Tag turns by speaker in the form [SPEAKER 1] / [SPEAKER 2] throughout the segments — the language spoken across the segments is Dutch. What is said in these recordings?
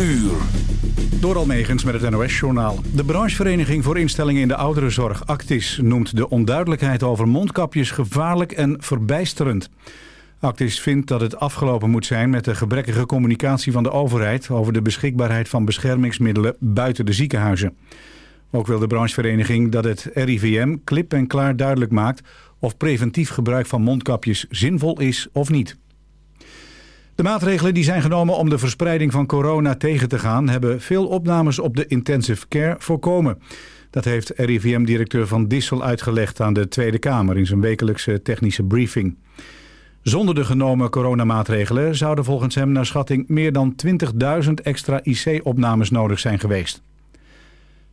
[SPEAKER 1] uur.
[SPEAKER 2] Door Almegens met het NOS-journaal. De branchevereniging voor instellingen in de ouderenzorg, Actis... noemt de onduidelijkheid over mondkapjes gevaarlijk en verbijsterend. Actis vindt dat het afgelopen moet zijn met de gebrekkige communicatie van de overheid... over de beschikbaarheid van beschermingsmiddelen buiten de ziekenhuizen. Ook wil de branchevereniging dat het RIVM klip en klaar duidelijk maakt... of preventief gebruik van mondkapjes zinvol is of niet. De maatregelen die zijn genomen om de verspreiding van corona tegen te gaan... hebben veel opnames op de intensive care voorkomen. Dat heeft RIVM-directeur Van Dissel uitgelegd aan de Tweede Kamer... in zijn wekelijkse technische briefing. Zonder de genomen coronamaatregelen zouden volgens hem naar schatting... meer dan 20.000 extra IC-opnames nodig zijn geweest.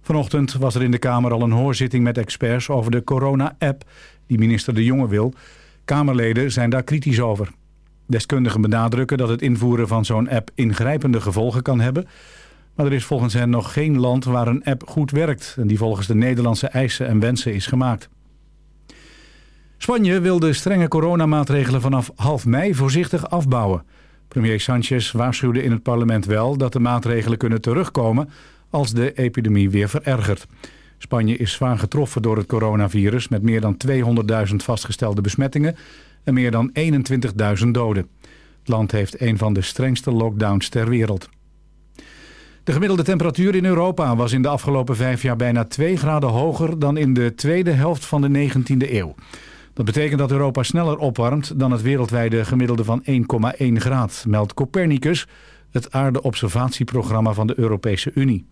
[SPEAKER 2] Vanochtend was er in de Kamer al een hoorzitting met experts over de corona-app... die minister De Jonge wil. Kamerleden zijn daar kritisch over. Deskundigen benadrukken dat het invoeren van zo'n app ingrijpende gevolgen kan hebben. Maar er is volgens hen nog geen land waar een app goed werkt... en die volgens de Nederlandse eisen en wensen is gemaakt. Spanje wil de strenge coronamaatregelen vanaf half mei voorzichtig afbouwen. Premier Sanchez waarschuwde in het parlement wel dat de maatregelen kunnen terugkomen... als de epidemie weer verergert. Spanje is zwaar getroffen door het coronavirus... met meer dan 200.000 vastgestelde besmettingen en meer dan 21.000 doden. Het land heeft een van de strengste lockdowns ter wereld. De gemiddelde temperatuur in Europa was in de afgelopen vijf jaar bijna 2 graden hoger dan in de tweede helft van de 19e eeuw. Dat betekent dat Europa sneller opwarmt dan het wereldwijde gemiddelde van 1,1 graad, meldt Copernicus, het aardeobservatieprogramma van de Europese Unie.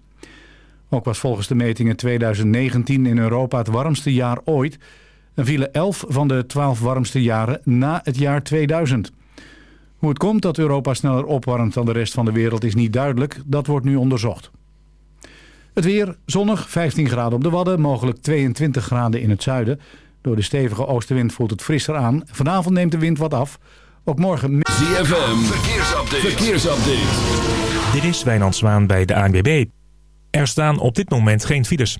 [SPEAKER 2] Ook was volgens de metingen 2019 in Europa het warmste jaar ooit en vielen 11 van de 12 warmste jaren na het jaar 2000. Hoe het komt dat Europa sneller opwarmt dan de rest van de wereld is niet duidelijk. Dat wordt nu onderzocht. Het weer zonnig, 15 graden op de Wadden, mogelijk 22 graden in het zuiden. Door de stevige oostenwind voelt het frisser aan. Vanavond neemt de wind wat af. Ook morgen...
[SPEAKER 1] ZFM, verkeersupdate. verkeersupdate.
[SPEAKER 3] Dit is Wijnand Zwaan bij de ANWB. Er staan op dit moment geen files.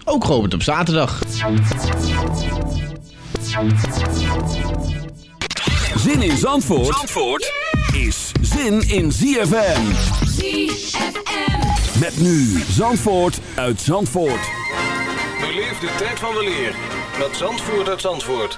[SPEAKER 4] ook geopend op zaterdag.
[SPEAKER 1] Zin in Zandvoort, Zandvoort is zin in ZFM.
[SPEAKER 5] ZFM.
[SPEAKER 1] Met nu Zandvoort uit Zandvoort.
[SPEAKER 6] Beleef de tijd van weleer met Zandvoort uit Zandvoort.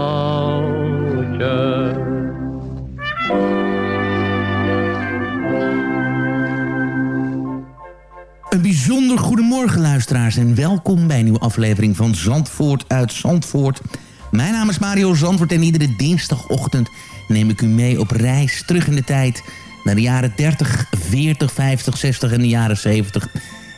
[SPEAKER 7] Goedemorgen luisteraars en welkom bij een nieuwe aflevering van Zandvoort uit Zandvoort. Mijn naam is Mario Zandvoort en iedere dinsdagochtend neem ik u mee op reis terug in de tijd naar de jaren 30, 40, 50, 60 en de jaren 70.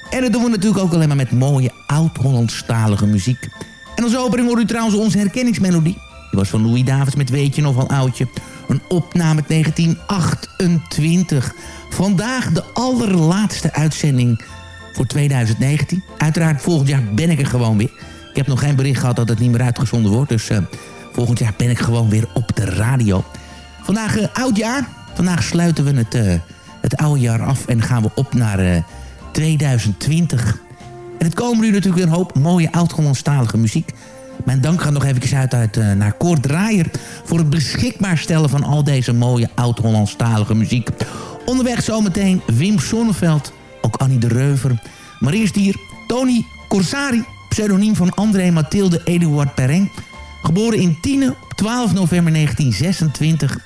[SPEAKER 7] En dat doen we natuurlijk ook alleen maar met mooie oud-Hollandstalige muziek. En als opening hoort u trouwens onze herkenningsmelodie. Die was van Louis Davids met Weet je nog wel oudje. Een opname uit 1928. Vandaag de allerlaatste uitzending voor 2019. Uiteraard volgend jaar ben ik er gewoon weer. Ik heb nog geen bericht gehad dat het niet meer uitgezonden wordt. Dus eh, volgend jaar ben ik gewoon weer op de radio. Vandaag uh, oud jaar. Vandaag sluiten we het, eh, het oude jaar af en gaan we op naar 2020. En het komen nu natuurlijk weer een hoop mooie oud-Hollandstalige muziek. Mijn dank gaat nog even uit, naar Koord Draaier... voor het beschikbaar stellen van al deze mooie oud-Hollandstalige muziek. Onderweg zometeen Wim Sonneveld, ook Annie de Reuver. Maar eerst hier Tony Corsari, pseudoniem van André Mathilde Eduard Perrin. Geboren in Tiene op 12 november 1926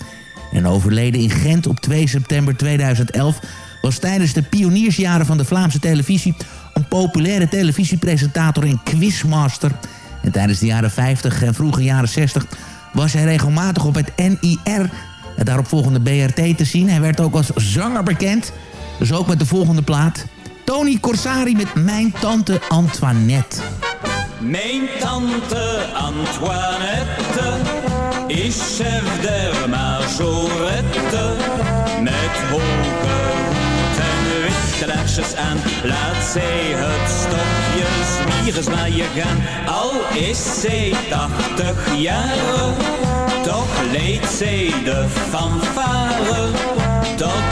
[SPEAKER 7] en overleden in Gent op 2 september 2011... was tijdens de pioniersjaren van de Vlaamse televisie... een populaire televisiepresentator en quizmaster... En tijdens de jaren 50 en vroege jaren 60 was hij regelmatig op het NIR, het daaropvolgende BRT, te zien. Hij werd ook als zanger bekend, dus ook met de volgende plaat. Tony Corsari met Mijn Tante Antoinette.
[SPEAKER 8] Mijn tante Antoinette is chef der majorette met hoge hoed en wit de laarsjes aan. Laat zij het stokje zwaaien gaan. Al is zij tachtig jaren, toch leidt zij de fanfare. Tot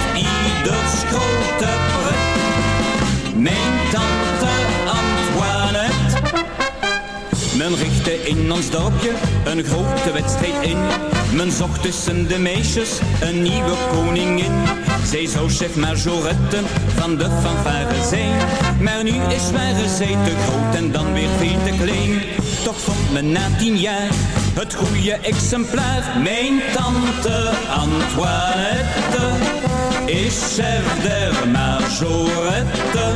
[SPEAKER 8] ieders grote pret. Mijn tante Antoinette. Men richtte in ons dorpje een grote wedstrijd in. Men zocht tussen de meisjes een nieuwe koningin. Zij zou chef majorette van de fanfare zijn. Maar nu is ware zij te groot en dan weer veel te klein. Toch vond men na tien jaar het goede exemplaar. Mijn tante Antoinette is chef der majorette.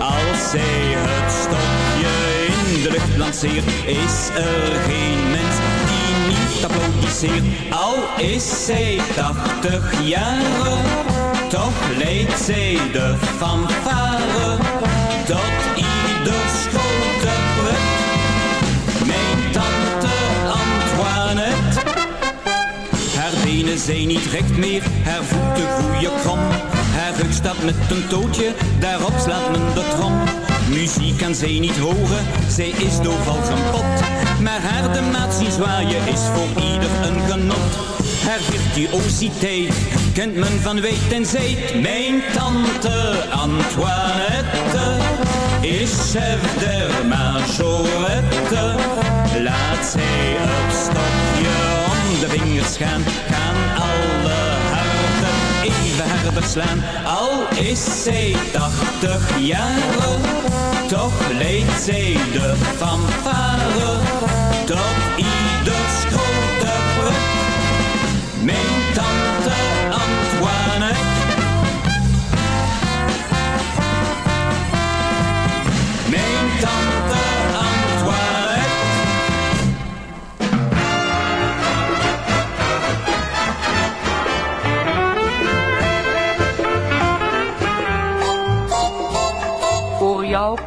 [SPEAKER 8] Als zij het stokje in de lucht lanceert, is er geen mens die niet applaudisseert. Al is zij tachtig jaren, toch leidt zij de fanfare tot ieders grote Benen zijn niet recht meer, haar voeten groeien krom. Haar rug staat met een tootje, daarop slaat men de trom. Muziek kan zij niet horen, zij is doof als een pot. Maar haar de maat zwaaien is voor ieder een genot. Haar virtuositeit kent men van weet en zijt. Mijn tante Antoinette is chef der majorette. Laat zij het de vingers gaan, gaan alle harten even harder slaan. Al is zij tachtig jaren, toch leidt zij de fanfare tot ieders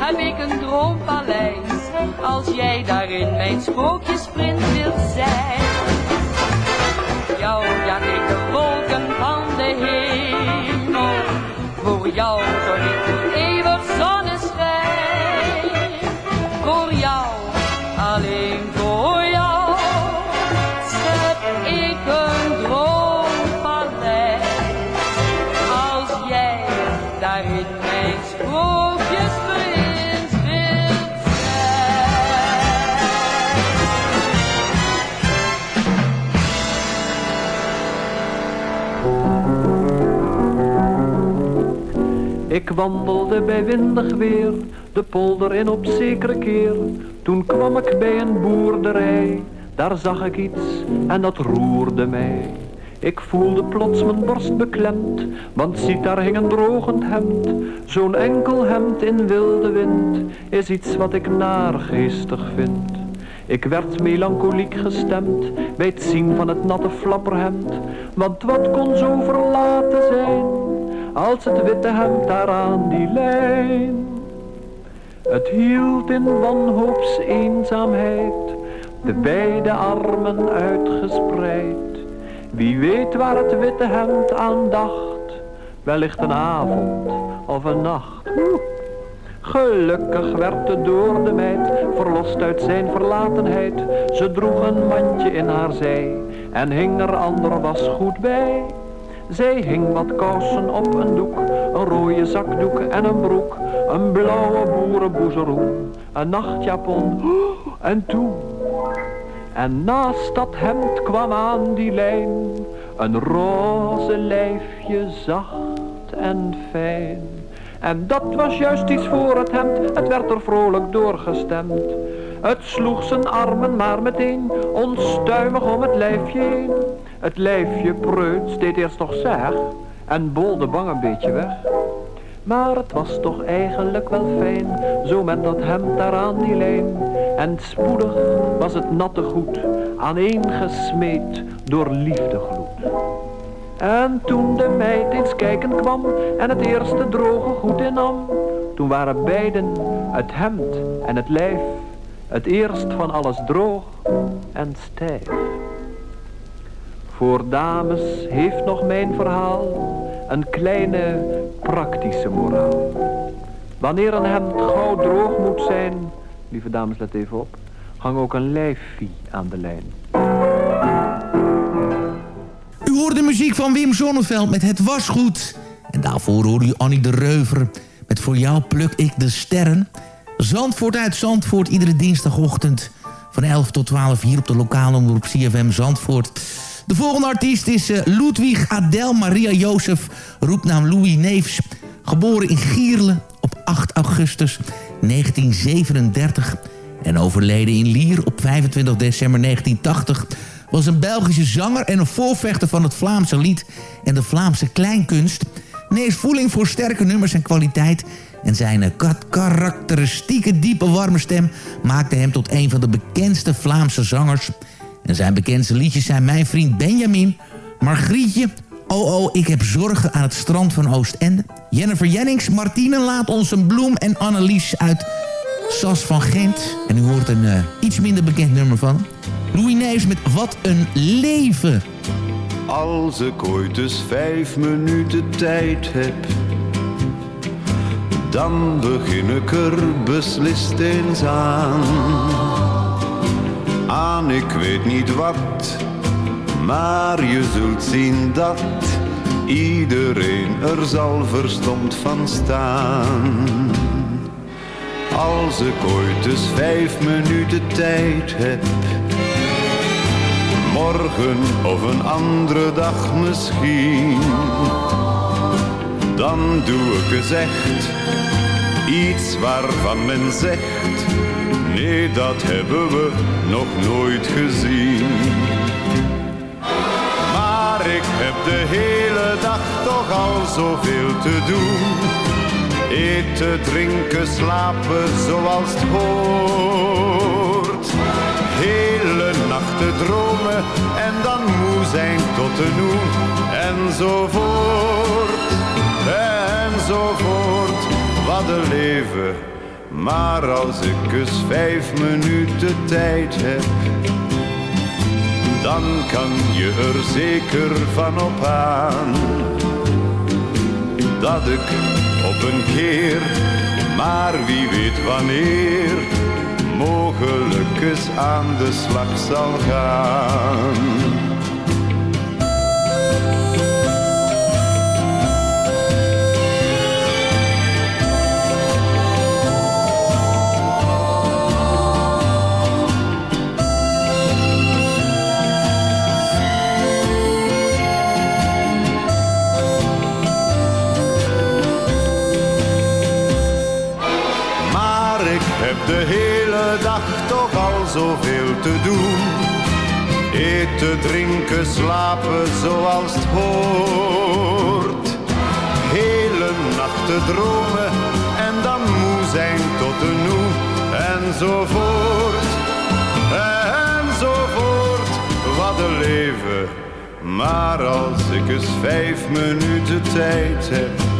[SPEAKER 9] schep ik een droompaleis. Als jij daarin mijn sprookjesprins wilt zijn. Jou jaag ik de wolken van de hemel. Voor jou zorg ik voor eeuwig zonneschijn. Ik
[SPEAKER 10] wandelde bij windig weer, de polder in op zekere keer. Toen kwam ik bij een boerderij, daar zag ik iets en dat roerde mij. Ik voelde plots mijn borst beklemd, want ziet daar hing een drogend hemd. Zo'n enkel hemd in wilde wind is iets wat ik naargeestig vind. Ik werd melancholiek gestemd bij het zien van het natte flapperhemd. Want wat kon zo verlaten zijn, als het witte hemd daar aan die lijn. Het hield in wanhoops eenzaamheid, de beide armen uitgespreid. Wie weet waar het witte hemd aan dacht, wellicht een avond of een nacht. Gelukkig werd de door de meid verlost uit zijn verlatenheid. Ze droeg een mandje in haar zij en hing er ander was goed bij. Zij hing wat kousen op een doek, een rode zakdoek en een broek, een blauwe boerenboezeroen, een nachtjapon en toen. En naast dat hemd kwam aan die lijn een roze lijfje zacht en fijn. En dat was juist iets voor het hemd, het werd er vrolijk doorgestemd. Het sloeg zijn armen maar meteen onstuimig om het lijfje heen. Het lijfje preuts deed eerst nog zeg en bolde bang een beetje weg. Maar het was toch eigenlijk wel fijn, zo met dat hemd daar aan die lijn. En spoedig was het natte goed, aaneengesmeed door liefdegloed. En toen de meid eens kijken kwam en het eerste droge goed innam, toen waren beiden, het hemd en het lijf, het eerst van alles droog en stijf. Voor dames heeft nog mijn verhaal een kleine praktische moraal. Wanneer een hemd gauw droog moet zijn, lieve dames let even op, hang ook een lijfvie aan de lijn.
[SPEAKER 7] U hoort de muziek van Wim Sonneveld met Het Was Goed. En daarvoor hoorde u Annie de Reuver met Voor jou pluk ik de sterren. Zandvoort uit Zandvoort, iedere dinsdagochtend van 11 tot 12 hier op de lokale omroep CFM Zandvoort. De volgende artiest is eh, Ludwig Adel Maria Jozef, roepnaam Louis Neefs. Geboren in Gierle op 8 augustus 1937 en overleden in Lier op 25 december 1980 was een Belgische zanger en een voorvechter van het Vlaamse lied en de Vlaamse kleinkunst. Nees voeling voor sterke nummers en kwaliteit en zijn eh, ka- karakteristieke diepe warme stem maakte hem tot een van de bekendste Vlaamse zangers. En zijn bekendste liedjes zijn Mijn Vriend Benjamin, Margrietje, Oh oh, ik heb zorgen aan het strand van Oostende. Jennifer Jennings, Martine laat ons een bloem en Annelies uit Sas van Gent. En u hoort een eh, iets minder bekend nummer van. Louis Neefs met Wat een leven.
[SPEAKER 11] Als ik ooit eens vijf minuten tijd heb, dan begin ik er beslist eens aan. Aan ik weet niet wat, maar je zult zien dat iedereen er zal verstomd van staan. Als ik ooit eens vijf minuten tijd heb morgen of een andere dag misschien. Dan doe ik echt iets waarvan men zegt, nee dat hebben we nog nooit gezien. Maar ik heb de hele dag toch al zoveel te doen. Eten, drinken, slapen zoals het hoort. Hele nachten dromen en dan moe zijn tot de noe. Enzovoort, enzovoort. Wat een leven. Maar als ik eens vijf minuten tijd heb, dan kan je er zeker van op aan dat ik op een keer, maar wie weet wanneer, mogelijk eens aan de slag zal gaan. De hele dag toch al zoveel te doen. Eten, drinken, slapen zoals het hoort. Hele nachten dromen en dan moe zijn tot de noe. Enzovoort, enzovoort. Wat een leven. Maar als ik eens vijf minuten tijd heb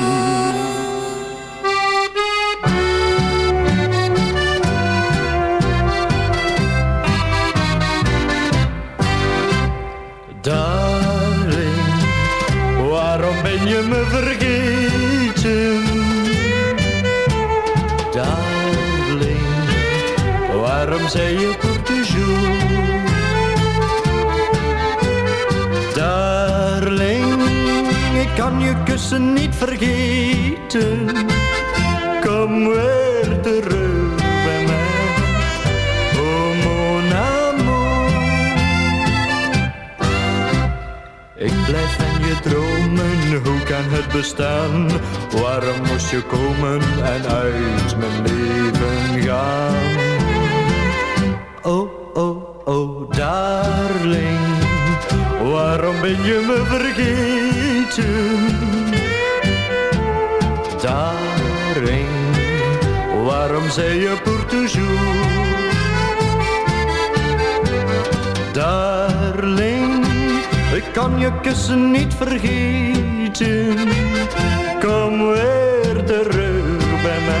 [SPEAKER 12] Je pour toujours? Darling, ik kan je kussen niet vergeten. Kom weer terug bij mij. Oh mon amour. Ik blijf van je
[SPEAKER 13] dromen, hoe kan het bestaan? Waarom moest je komen en uit mijn leven gaan? Darling, waarom ben je me vergeten? Darling, waarom zei je pour toujours? Darling, ik kan je kussen niet vergeten. Kom weer terug bij mij.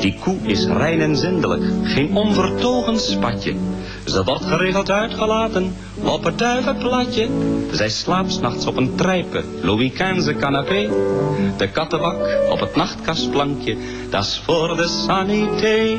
[SPEAKER 14] Die koe is rein en zindelijk, geen onvertogen spatje. Ze wordt geregeld uitgelaten op het duivenplatje. Zij slaapt nachts op een trijpe, Louis canapé. De kattenbak op het nachtkastplankje, dat is voor de sanité.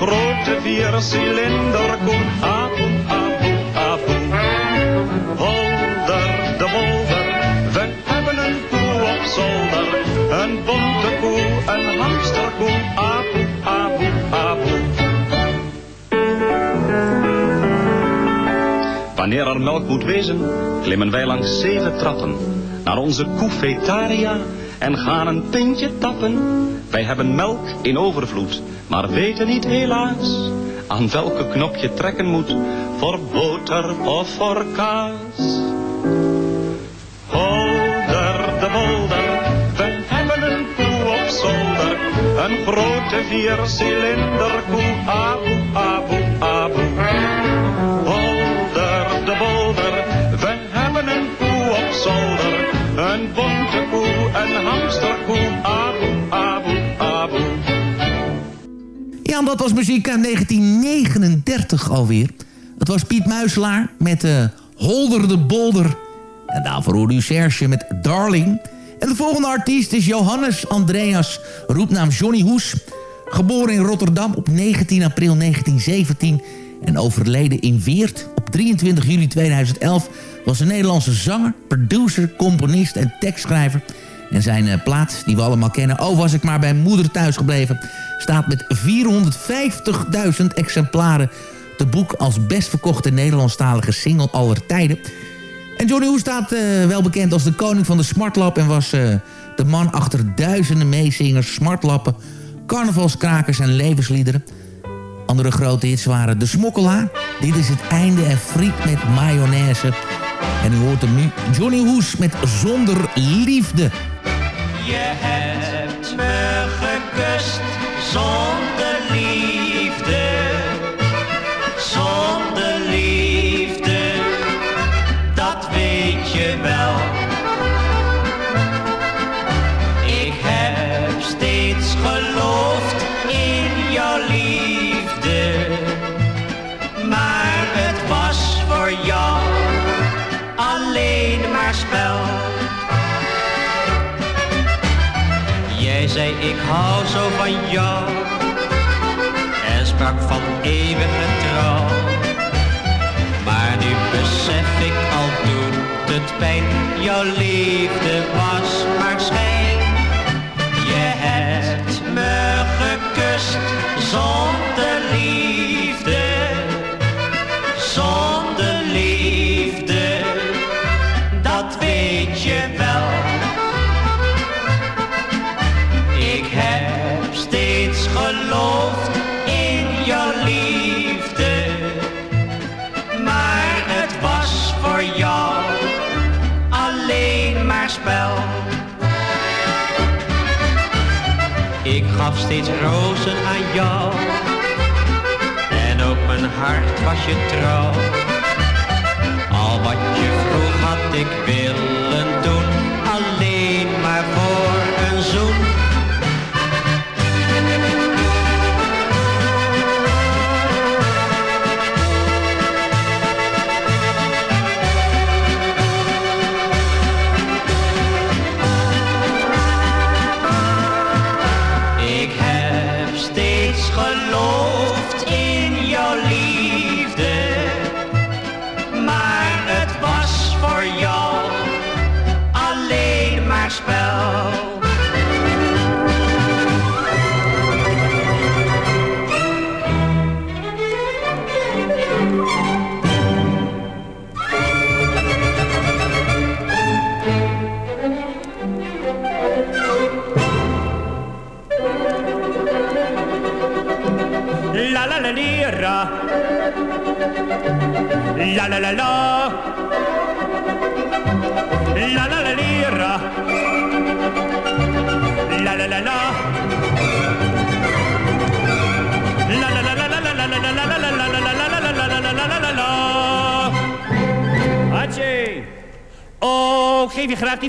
[SPEAKER 14] grote viercilinder koe, aboe, aboe, aboe. Holder de bolder, we hebben een koe op zolder. Een bonte koe, een hamsterkoe, aboe, aboe, aboe. Wanneer er melk moet wezen, klimmen wij langs zeven trappen. naar onze cafetaria en gaan een pintje tappen. Wij hebben melk in overvloed, maar weten niet helaas aan welke knop je trekken moet voor boter of voor kaas. Holder de bolder, we hebben een koe op zolder, een grote viercilinder koe, aboe, aboe, aboe.
[SPEAKER 7] Dat was muziek uit 1939 alweer. Het was Piet Muiselaar met eh Holder de Bolder. En daarvoor hoorde u Serge met Darling. En de volgende artiest is Johannes Andreas, roepnaam Johnny Hoes. Geboren in Rotterdam op 19 april 1917 en overleden in Weert op 23 juli 2011... was een Nederlandse zanger, producer, componist en tekstschrijver... En zijn eh, plaat, die we allemaal kennen... Oh, was ik maar bij moeder thuis gebleven... staat met 450.000 exemplaren te boek... als best verkochte Nederlandstalige single aller tijden. En Johnny Hoes staat eh, wel bekend als de koning van de smartlap... en was eh, de man achter duizenden meezingers, smartlappen... carnavalskrakers en levensliederen. Andere grote hits waren De Smokkelaar... Dit is het einde en friet met mayonaise... En u hoort hem nu, Johnny Hoes met Zonder Liefde.
[SPEAKER 5] Je hebt me gekust zonder van jou en sprak van eeuwige trouw. Maar nu besef ik al doet het pijn, jouw liefde steeds rozen aan jou en ook mijn hart was je trouw. Al wat je vroeg had ik willen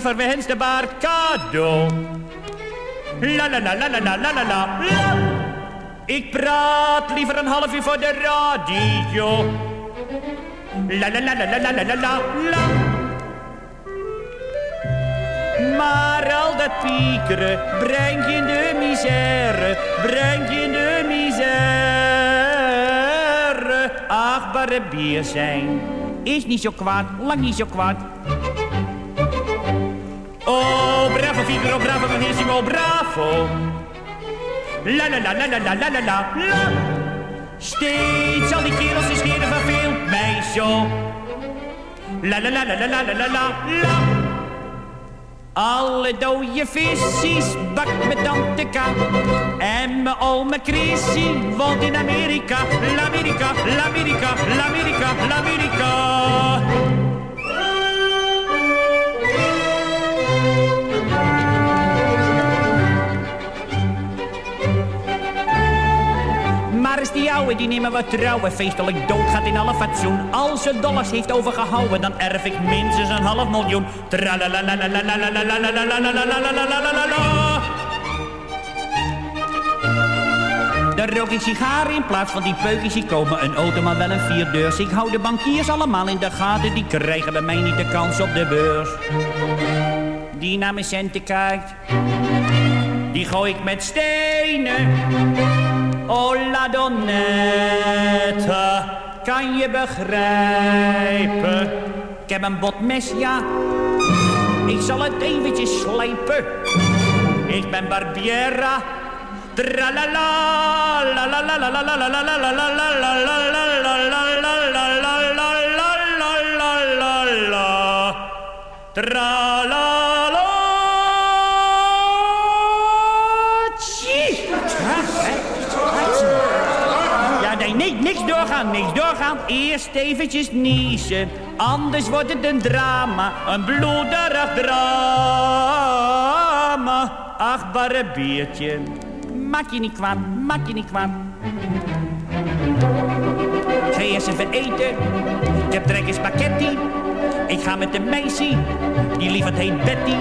[SPEAKER 12] die verwenste baard cadeau. La la la la la la la la. Ik praat liever een half uur voor de radio. La la la la la la la la. Maar al dat piekeren brengt je in de misère, brengt je in de misère. Achtbare bier zijn is niet zo kwaad, lang niet zo kwaad. Oh, bravo benissimo, bravo. La la la la la la la la la la. Steeds al die kerels die scheren verveelt mij zo. La la la la la la la la la la. Alle dode visies bakt met tante K. En mijn oma Chrissy woont in Amerika. L'Amerika, l'Amerika, l'Amerika, l'Amerika. die nemen wat trouwen. Feestelijk dood gaat in alle fatsoen. Als ze dollars heeft overgehouden, dan erf ik minstens een half miljoen. Daar rook ik sigaren in plaats van die peukjes. Ik komen een auto, maar wel een vierdeurs. Ik hou de bankiers allemaal in de gaten. Die krijgen bij mij niet de kans op de beurs. Die naar mijn centen kijkt. Die gooi ik met stenen. Oh la donnette, kan je begrijpen? Ik heb een botmes, ja. Ik zal het eventjes slijpen. Ik ben Barbiera. Tralala, la la la doorgaan, niks doorgaan. Eerst eventjes niezen, anders wordt het een drama. Een bloederig drama. Ach, barre biertje, maak je niet kwam, maak je niet kwam. Ga eerst even eten, ik heb trek in spaghetti. Ik ga met de meisje, die lieverd heet Betty.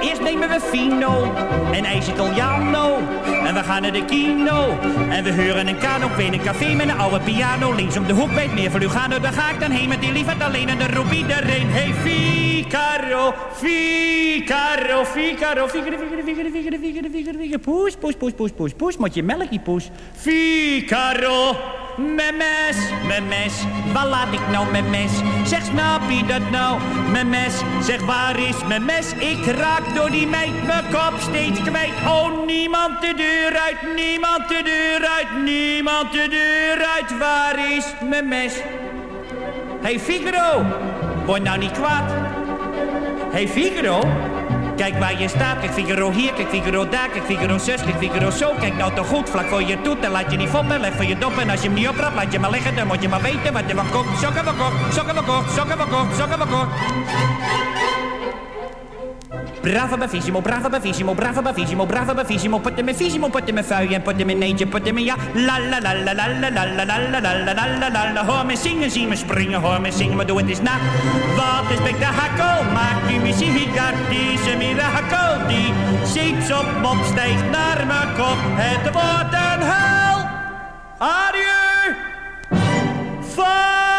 [SPEAKER 12] Eerst nemen we Fino en ijs Italiano. En we gaan naar de kino. En we huren een kano in een café met een oude piano. Links om de hoek bij het meer van Lugano. Daar ga ik dan heen met die liefheid alleen en de roep iedereen. Hey Figaro, Figaro, Figaro, Figaro, Figaro, Figaro, Figaro, Figaro, Figaro. Poes, poes, poes, poes, poes, poes. Moet je melkje poes. Figaro. Mijn mes, mijn mes, waar laat ik nou mijn mes? Zeg, snap je dat nou? Mijn mes, zeg, waar is mijn mes? Ik raak door die meid mijn kop steeds kwijt. Oh, niemand de deur uit, niemand de deur uit, niemand de deur uit. Waar is mijn mes? Hey Figaro, word nou niet kwaad. Hey Figaro, kijk waar je staat. Kijk Figaro hier, kijk Figaro daar, kijk Figaro zus, kijk Figaro zo. Kijk nou toch goed, vlak voor je toet en laat je niet foppen. Leg voor je dop en als je hem niet oprapt, laat je maar liggen. Dan moet je maar weten wat er van komt. Sokken we kort, sokken kort, sokken kort, sokken kort. Bravo bravissimo, bravo bravissimo, bravo bravissimo, bravo bravissimo. Putte me fissimo, putte me fui en putte me neetje, putte me ja. La la la la la la la la la la la la la la. Hoor me zingen, zie me springen, hoor me zingen, maar doe het eens na. Wat een spektakel, maakt u muziek, is een mirakel. Die ziet op mop stijgt naar mijn kop, het wordt een hel. Adieu.
[SPEAKER 9] Mijn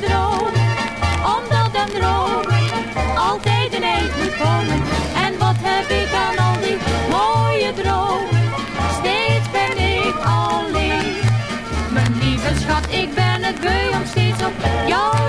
[SPEAKER 9] dromen. Omdat een dromen altijd een eind moet komen. En wat heb ik aan al die mooie dromen? Steeds ben ik alleen. Mijn lieve schat, ik ben het beu om steeds op jou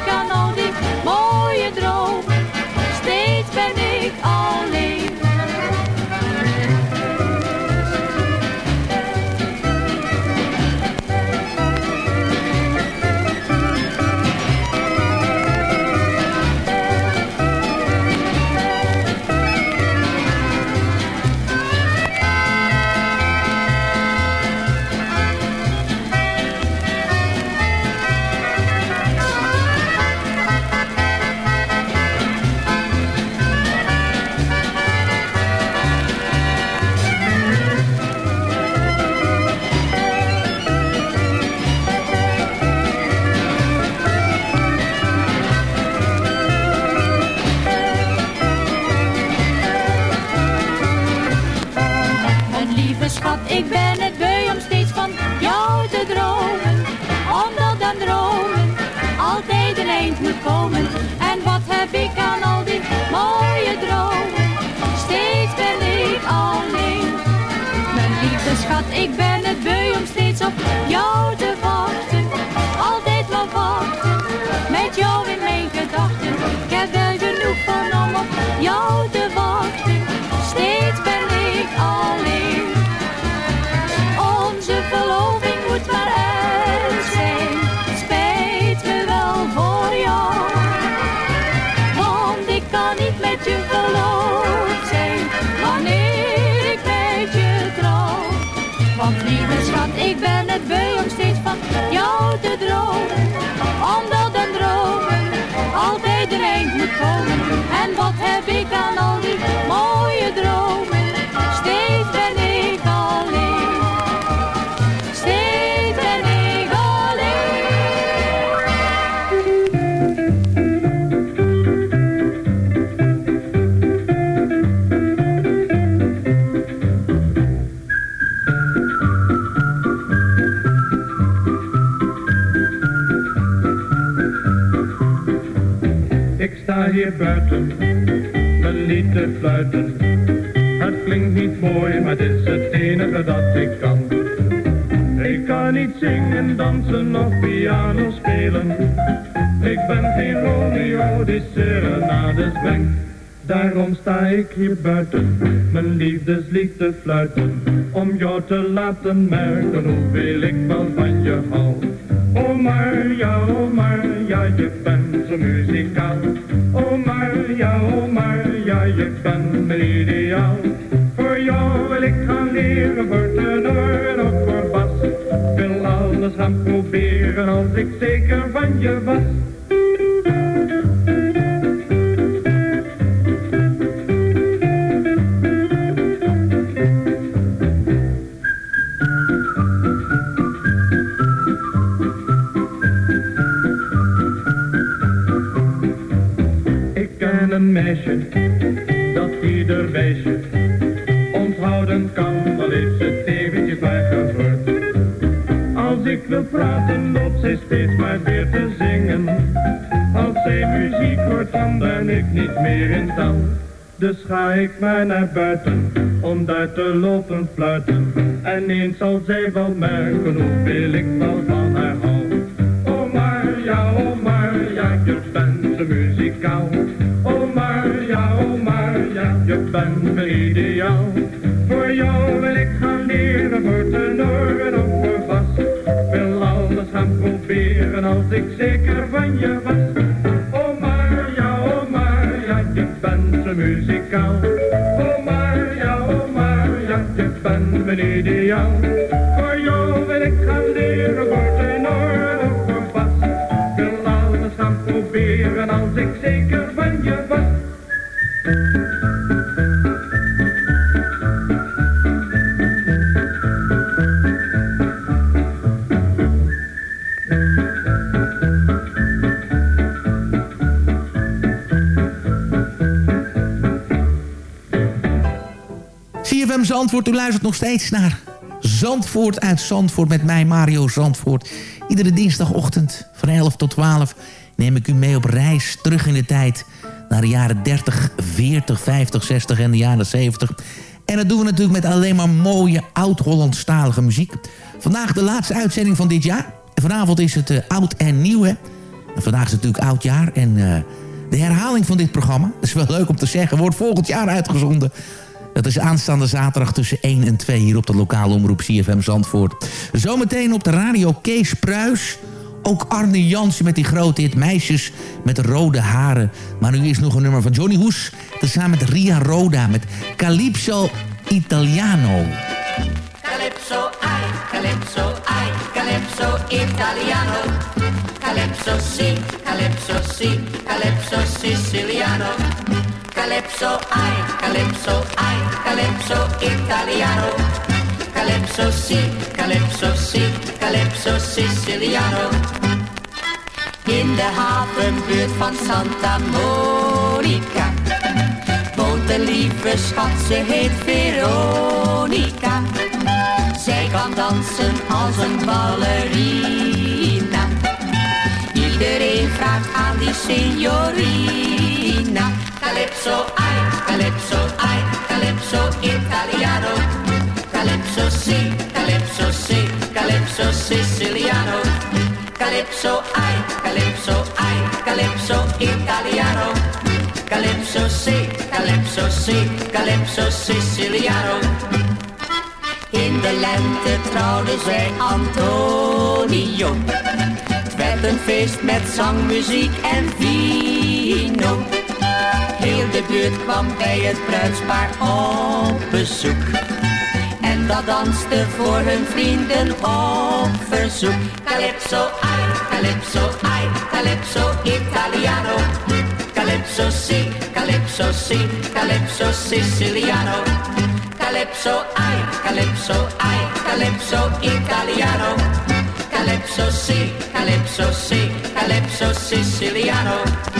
[SPEAKER 9] Mexicano. Aan al die mooie dromen? Steeds ben ik alleen. Steeds ben ik alleen. Ik
[SPEAKER 15] sta hier buiten, lied te fluiten. Het klinkt niet mooi, maar het is het enige dat ik kan. Ik kan niet zingen, dansen of piano spelen. Ik ben geen Romeo die serenades brengt. Daarom sta ik hier buiten, mijn liefdeslied te fluiten. Om jou te laten merken hoeveel ik wel van je hou. Oh Marja, oh Marja, je bent zo muzikaal. Oh Marja, oh Marja, je bent mijn ideaal. Voor jou wil ik gaan leren, voor tenor en voor bas. Wil alles gaan proberen als ik zeker van je was. Meisje, dat ieder wijsje onthouden kan, al heeft ze het eventjes gehoord. Als ik wil praten, loopt zij steeds maar weer te zingen. Als zij muziek hoort, dan ben ik niet meer in taal. Dus ga ik maar naar buiten, om daar te lopen fluiten. En eens zal zij wel merken hoeveel ik wel van haar hou. Oh Marja, oh Marja, je bent zo muzikaal. Oh Marja, oh Marja, je bent mijn ideaal. Voor jou wil ik gaan leren, voor tenor en ook voor bas. Wil alles gaan proberen als ik zeker van je was. Oh Marja, oh Marja, je bent zo muzikaal. Oh Marja, oh Marja, je bent mijn ideaal.
[SPEAKER 7] Zandvoort, u luistert nog steeds naar Zandvoort uit Zandvoort met mij Mario Zandvoort. Iedere dinsdagochtend van 11 tot 12 neem ik u mee op reis terug in de tijd naar de jaren 30, 40, 50, 60 en de jaren 70. En dat doen we natuurlijk met alleen maar mooie oud-Hollandstalige muziek. Vandaag de laatste uitzending van dit jaar. Vanavond is het eh, oud en nieuw, hè. Vandaag is het natuurlijk oudjaar en eh, de herhaling van dit programma... dat is wel leuk om te zeggen, wordt volgend jaar uitgezonden... Dat is aanstaande zaterdag tussen 1 en 2 hier op de lokale omroep CFM Zandvoort. Zometeen op de radio Kees Pruis. Ook Arne Jansen met die grote hit Meisjes met rode haren. Maar nu is nog een nummer van Johnny Hoes. Tezamen met Ria Roda met Calypso Italiano.
[SPEAKER 5] Calypso, ai, calypso, ai, calypso italiano. Calypso si, calypso si, calypso siciliano. Calypso, ai, calypso, ai, calypso italiano. Calypso si, calypso si, calypso siciliano. In de havenbuurt van Santa Monica woont een lieve schat, ze heet Veronica. Zij kan dansen als een ballerina. Iedereen vraagt aan die signorina. Calypso, ai, calypso, ai, calypso italiano. Calypso si, calypso si, calypso siciliano. Calypso, ai, calypso, ai, calypso italiano. Calypso si, calypso si, calypso siciliano. In de lente trouwde zij Antonio. Werd een feest met zang, muziek en vino. Heel de buurt kwam bij het bruidspaar op bezoek. En dat danste voor hun vrienden op verzoek. Calypso, ai, calypso, ai, calypso italiano. Calypso, si, calypso, si, calypso siciliano. Calypso, ai, calypso, ai, calypso italiano. Calypso, si, calypso siciliano.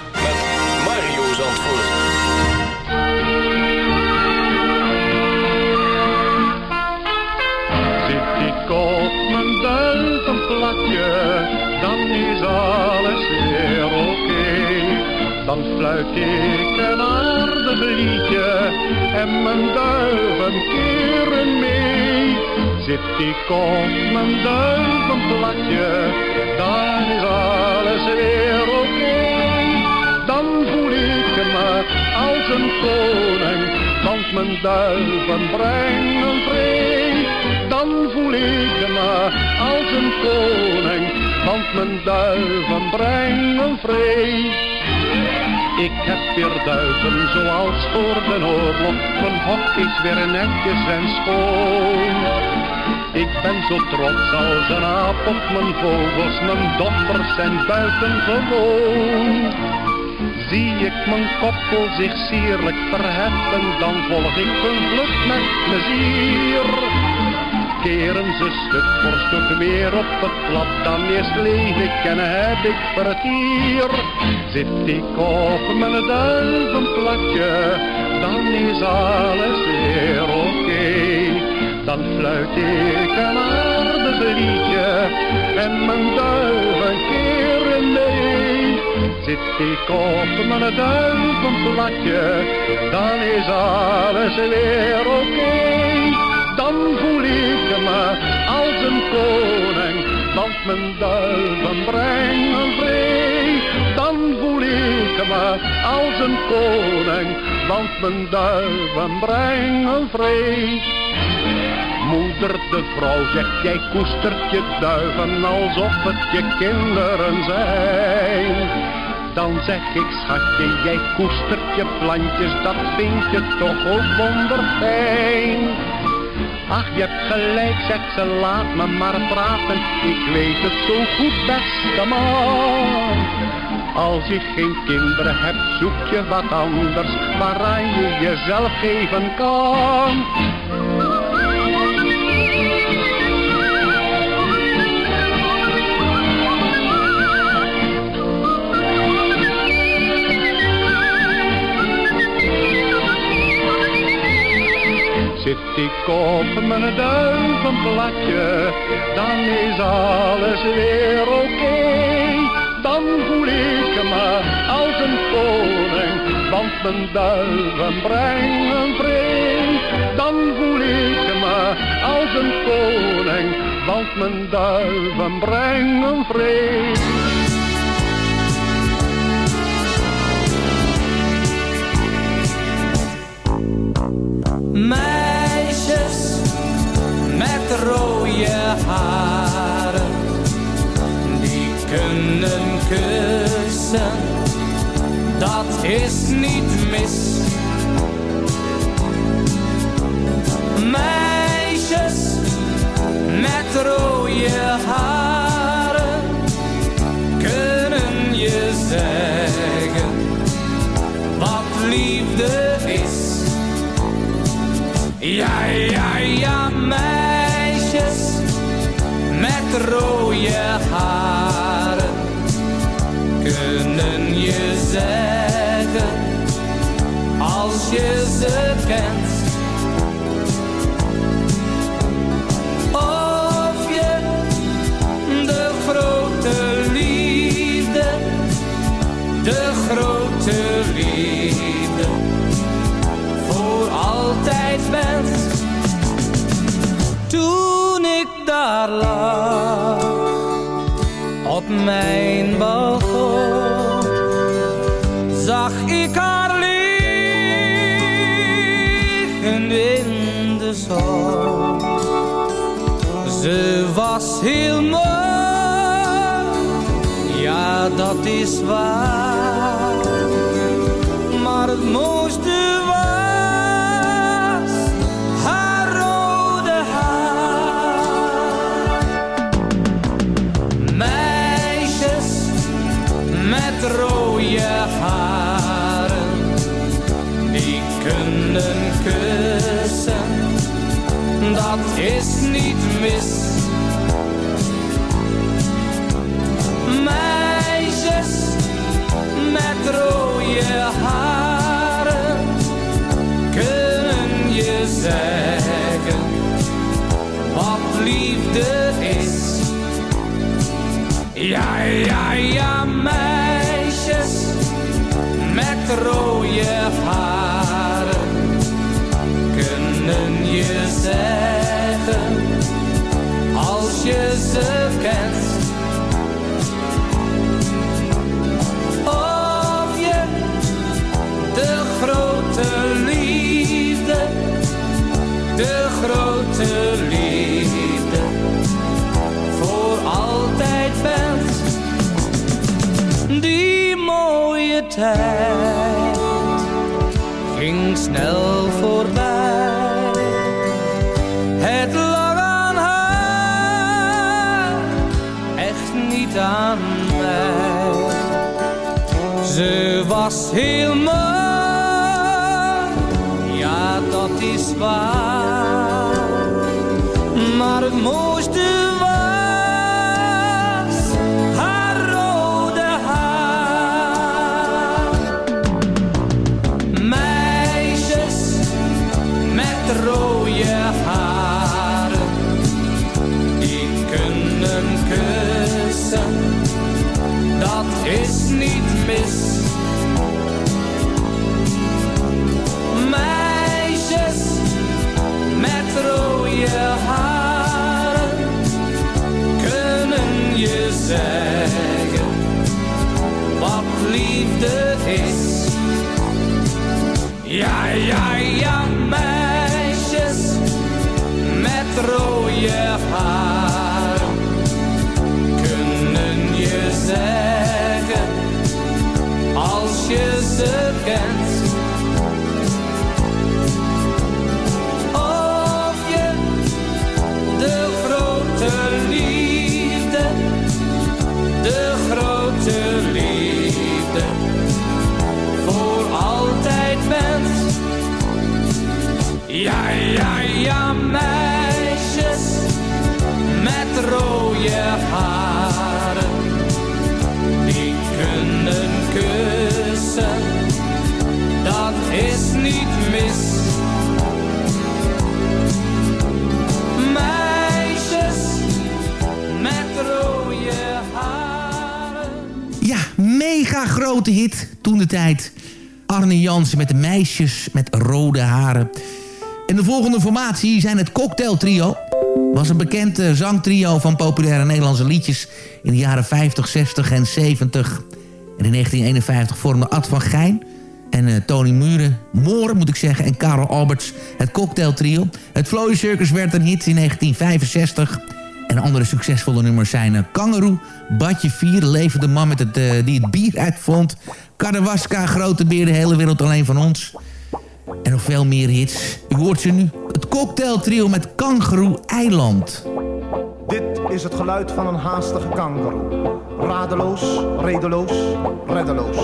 [SPEAKER 16] Zit ik op mijn duivenplatje, dan is alles weer oké. Dan fluit ik een aardig liedje en mijn duiven keren mee. Zit ik op mijn duivenplatje, dan is alles weer oké. Dan voel ik me als een koning, want mijn duiven brengen vrede. Dan voel ik me als een koning, want mijn duiven brengen vrede. Ik heb weer duiven zoals voor de oorlog, mijn hok is weer netjes en schoon. Ik ben zo trots als een aap op mijn vogels, mijn dochters zijn buitengewoon. Zie ik mijn koppel zich sierlijk verheffen, dan volg ik hun vlucht met plezier. Keren ze stuk voor stuk weer op het plat, dan eerst leef ik en heb ik vertier. Zit ik op mijn duivenplatje, dan is alles weer oké. Dan fluit ik een aardig liedje en mijn duiven Zit ik op mijn duivenplatje, dan is alles weer oké. Dan voel ik me als een koning, want mijn duiven brengen vrede. Dan voel ik me als een koning, want mijn duiven brengen vrede. Moeder de vrouw zegt, jij koestert je duiven alsof het je kinderen zijn. Dan zeg ik, schatje, jij koestert je plantjes, dat vind je toch ook wonderfijn. Ach, je hebt gelijk, zegt ze, laat me maar praten, ik weet het zo goed, beste man. Als je geen kinderen hebt, zoek je wat anders, waaraan je jezelf geven kan. Zit ik op mijn duivenplatje, dan is alles weer oké. Dan voel ik me als een koning, want mijn duiven brengen vrede. Dan voel ik me als een koning, want mijn duiven brengen vrede.
[SPEAKER 17] Dat is niet mis. Meisjes met rode haren kunnen je zeggen wat liefde is. Ja, ja, ja, meisjes met rode haren zeggen als je ze kent. Of je de grote liefde, de grote liefde voor altijd bent. Toen ik daar lag op mijn dat snel voorbij. Het lag aan haar, echt niet aan mij. Ze was heel mooi, ja dat is waar. Maar het grote
[SPEAKER 7] hit toen de tijd. Arne Jansen met de meisjes met rode haren. En de volgende formatie zijn het Cocktail Trio. Was een bekend eh, zangtrio van populaire Nederlandse liedjes... in de jaren 50, 60 en 70. En in 1951 vormden Ad van Gijn en eh, Tony Muren, Moore moet ik zeggen... en Karel Alberts het Cocktail Trio. Het Floy Circus werd een hit in 1965... En andere succesvolle nummers zijn uh, Kangaroo, Badje 4, Levende Man met het, uh, die het bier uitvond... Kadawaska, Grote Beer, de hele wereld alleen van ons... En nog veel meer hits. U hoort ze nu. Het cocktailtrio met Kangaroo Eiland.
[SPEAKER 18] Dit is het geluid van een haastige kangoeroe. Radeloos, redeloos, reddeloos.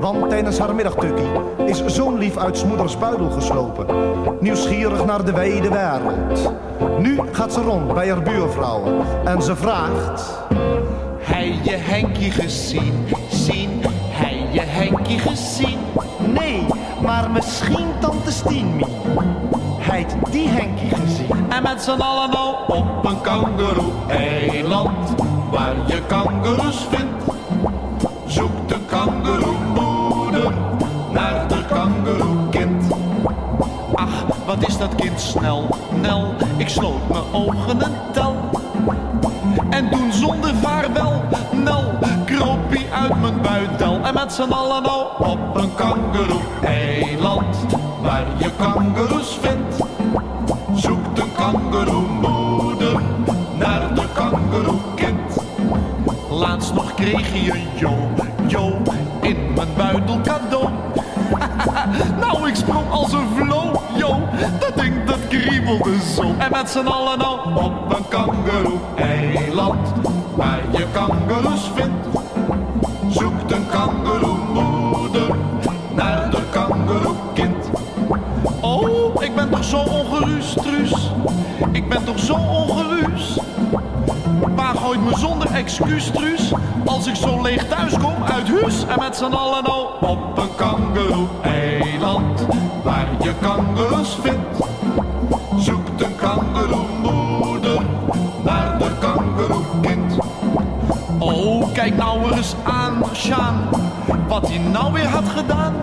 [SPEAKER 18] Want tijdens haar middagtukkie is zo'n lief uit 's moeders buidel geslopen. Nieuwsgierig naar de wijde wereld. Nu gaat ze rond bij haar buurvrouwen en ze vraagt...
[SPEAKER 19] Hij je Henkie gezien, zien, hij je Henkie gezien?
[SPEAKER 18] Nee, maar misschien tante Stienmie. Heid die Henkie gezien.
[SPEAKER 19] En met z'n allen al op een kangeroe-eiland, waar je kangeroes vindt. Zoekt de kangeroemoeder snel, Nel, ik sloot mijn ogen en tel. En toen zonder vaarwel, Nel, kroop hij uit mijn buidel. En met z'n allen al op een kangeroe-eiland, waar je kangeroes vindt. Zoekt een kangeroemoeder naar de kangeroekind. Laatst nog kreeg hij een jo, jo, in mijn buidel cadeau. nou, ik sprong als een vlo, dat ding dat kriebelde zo. En met z'n allen al op een kangeroe-eiland, waar je kangeroes vindt. Zoekt een kangeroemoeder naar de kangeroekind. Oh, ik ben toch zo ongerust, Truus. Ik ben toch zo ongerust. Pa gooit me zonder excuus, Truus. Als ik zo leeg thuis kom uit huis. En met z'n allen al op een kangeroe-eiland. Je kangeroes vindt. Zoekt een kangeroemoeder naar de kangeroekind. Oh, kijk nou eens aan, Sjaan. Wat hij nou weer had gedaan.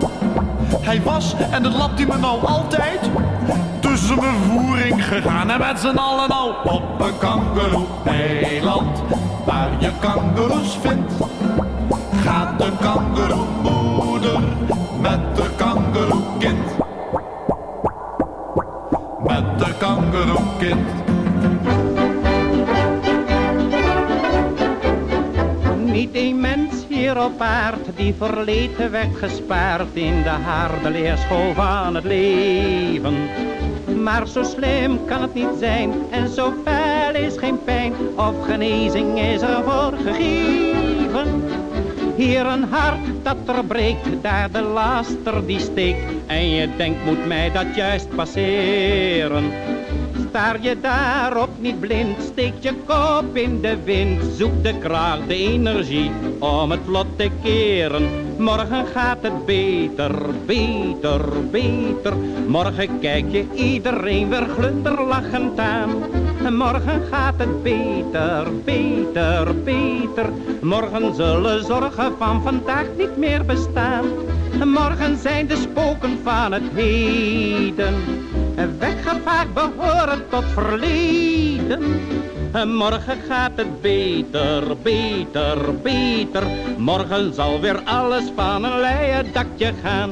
[SPEAKER 19] Hij was, en dat lapt hij me nou altijd, tussen mijn voering gegaan. En met z'n allen nou op een kangeroe-eiland, waar je kangeroes vindt. Gaat de kangeroemoeder met de
[SPEAKER 12] hier op aard die verleden werd gespaard in de harde leerschool van het leven. Maar zo slim kan het niet zijn en zo fel is geen pijn of genezing is er voor gegeven. Hier een hart dat er breekt, daar de laster die steekt en je denkt moet mij dat juist passeren. Staar je daarop niet blind, steek je kop in de wind. Zoek de kracht, de energie om het vlot te keren. Morgen gaat het beter, beter, beter. Morgen kijk je iedereen weer glunderlachend aan. Morgen gaat het beter, beter, beter. Morgen zullen zorgen van vandaag niet meer bestaan. Morgen zijn de spoken van het heden. Weggevaagd behoren tot verleden. Morgen gaat het beter, beter, beter. Morgen zal weer alles van een leien dakje gaan.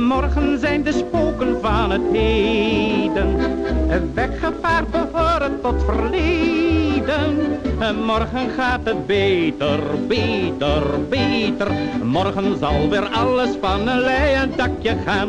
[SPEAKER 17] Morgen zijn de spoken van het heden. Weggevaard behoren tot verleden. Morgen gaat het beter, beter, beter. Morgen zal weer alles van een leien dakje gaan.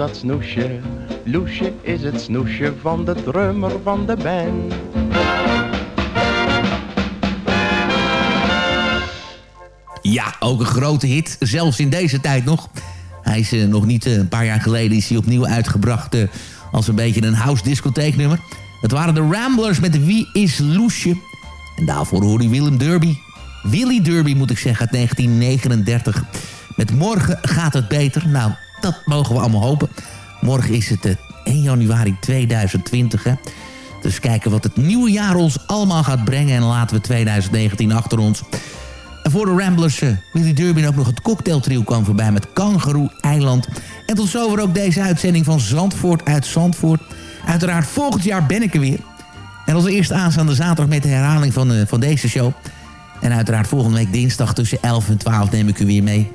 [SPEAKER 20] Dat snoesje? Loesje is het snoesje van de drummer van de band.
[SPEAKER 7] Ja, ook een grote hit. Zelfs in deze tijd nog. Hij is eh, nog niet eh, een paar jaar geleden is hij opnieuw uitgebracht eh, als een beetje een house discotheeknummer. Het waren de Ramblers met Wie is Loesje? En daarvoor hoorde je Willem Derby. Willy Derby moet ik zeggen, uit 1939. Met Morgen gaat het beter. Nou, dat mogen we allemaal hopen. Morgen is het eh, 1 januari 2020, hè. Dus kijken wat het nieuwe jaar ons allemaal gaat brengen. En laten we 2019 achter ons. En voor de Ramblers, eh, Willy Durbin ook nog het cocktailtrio kwam voorbij met Kangaroo Eiland. En tot zover ook deze uitzending van Zandvoort uit Zandvoort. Uiteraard volgend jaar ben ik er weer. En als eerste aanstaande zaterdag met de herhaling van, eh, van deze show. En uiteraard volgende week dinsdag tussen 11 en 12 neem ik u weer mee.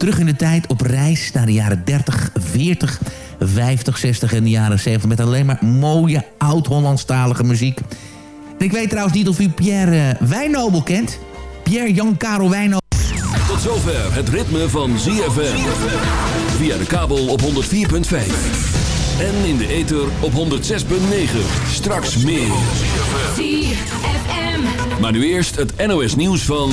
[SPEAKER 7] Terug in de tijd op reis naar de jaren 30, 40, 50, 60 en de jaren 70... met alleen maar mooie oud-Hollandstalige muziek. En ik weet trouwens niet of u Pierre eh, Wijnobel kent. Pierre Jan Karel Wijnobel.
[SPEAKER 1] Tot zover het ritme van ZFM. Via de kabel op 104.5. En in de ether op 106.9. Straks meer.
[SPEAKER 5] ZFM.
[SPEAKER 1] Maar nu eerst het NOS nieuws van...